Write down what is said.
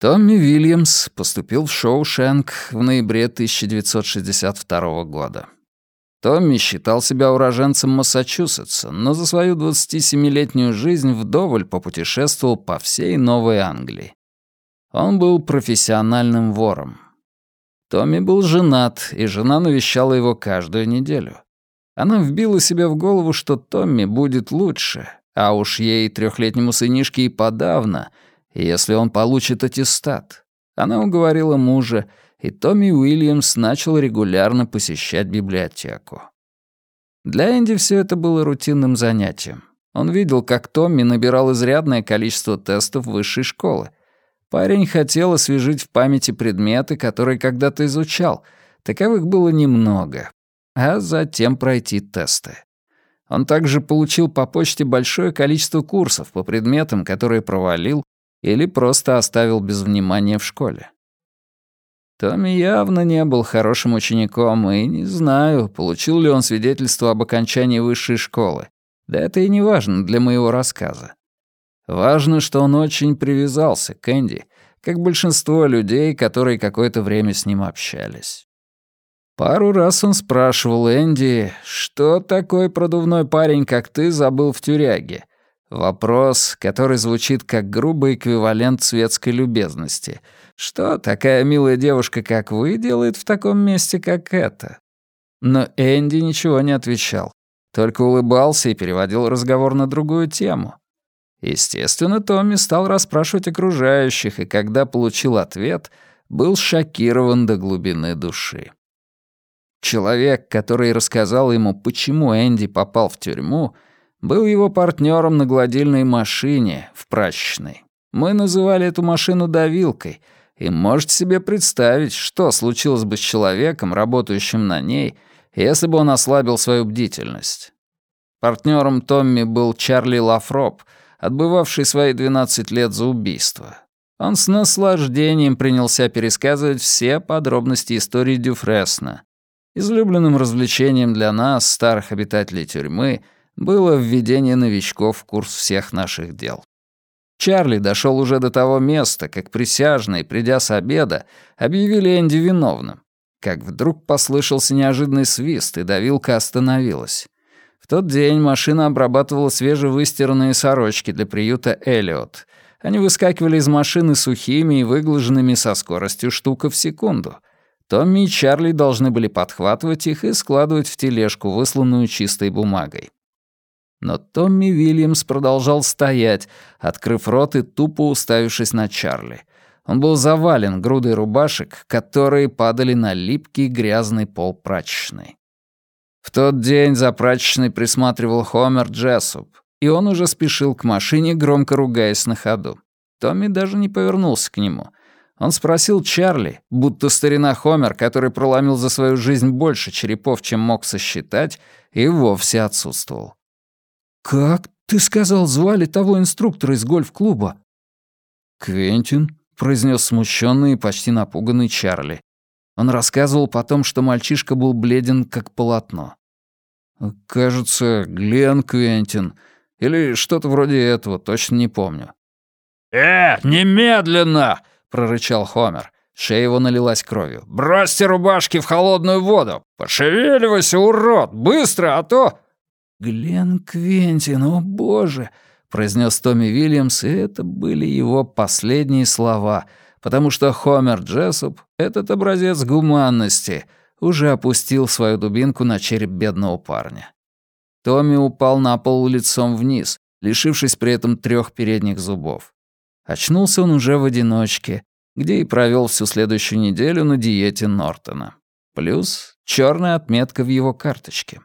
Томми Вильямс поступил в Шоушенк в ноябре 1962 года. Томми считал себя уроженцем Массачусетса, но за свою 27-летнюю жизнь вдоволь попутешествовал по всей Новой Англии. Он был профессиональным вором. Томми был женат, и жена навещала его каждую неделю. Она вбила себе в голову, что Томми будет лучше, а уж ей, трехлетнему сынишке, и подавно, если он получит аттестат. Она уговорила мужа, и Томми Уильямс начал регулярно посещать библиотеку. Для Энди все это было рутинным занятием. Он видел, как Томми набирал изрядное количество тестов высшей школы. Парень хотел освежить в памяти предметы, которые когда-то изучал. Таковых было немного. А затем пройти тесты. Он также получил по почте большое количество курсов по предметам, которые провалил или просто оставил без внимания в школе. Томми явно не был хорошим учеником, и не знаю, получил ли он свидетельство об окончании высшей школы. Да это и не важно для моего рассказа. Важно, что он очень привязался к Энди, как большинство людей, которые какое-то время с ним общались. Пару раз он спрашивал Энди, что такой продувной парень, как ты, забыл в тюряге. Вопрос, который звучит как грубый эквивалент светской любезности — что такая милая девушка, как вы, делает в таком месте, как это? Но Энди ничего не отвечал, только улыбался и переводил разговор на другую тему. Естественно, Томми стал расспрашивать окружающих, и когда получил ответ, был шокирован до глубины души. Человек, который рассказал ему, почему Энди попал в тюрьму, был его партнером на гладильной машине в прачечной. Мы называли эту машину давилкой — и можете себе представить, что случилось бы с человеком, работающим на ней, если бы он ослабил свою бдительность. Партнером Томми был Чарли Лафроп, отбывавший свои 12 лет за убийство. Он с наслаждением принялся пересказывать все подробности истории Дюфресна. Излюбленным развлечением для нас, старых обитателей тюрьмы, было введение новичков в курс всех наших дел. Чарли дошел уже до того места, как присяжные, придя с обеда, объявили Энди виновным. Как вдруг послышался неожиданный свист, и давилка остановилась. В тот день машина обрабатывала свежевыстиранные сорочки для приюта «Эллиот». Они выскакивали из машины сухими и выглаженными со скоростью штука в секунду. Томми и Чарли должны были подхватывать их и складывать в тележку, высланную чистой бумагой. Но Томми Вильямс продолжал стоять, открыв рот и тупо уставившись на Чарли. Он был завален грудой рубашек, которые падали на липкий грязный пол прачечной. В тот день за прачечной присматривал Хомер Джессуп, и он уже спешил к машине, громко ругаясь на ходу. Томми даже не повернулся к нему. Он спросил Чарли, будто старина Хомер, который проломил за свою жизнь больше черепов, чем мог сосчитать, и вовсе отсутствовал. «Как, ты сказал, звали того инструктора из гольф-клуба?» «Квентин», — произнес смущенный и почти напуганный Чарли. Он рассказывал потом, что мальчишка был бледен, как полотно. «Кажется, Глен Квентин. Или что-то вроде этого, точно не помню». «Э, немедленно!» — прорычал Хомер. Шея его налилась кровью. «Бросьте рубашки в холодную воду! Пошевеливайся, урод! Быстро, а то...» «Глен Квентин, о боже!» — произнес Томми Вильямс, и это были его последние слова, потому что Хомер Джессоп, этот образец гуманности, уже опустил свою дубинку на череп бедного парня. Томми упал на пол лицом вниз, лишившись при этом трех передних зубов. Очнулся он уже в одиночке, где и провел всю следующую неделю на диете Нортона. Плюс черная отметка в его карточке.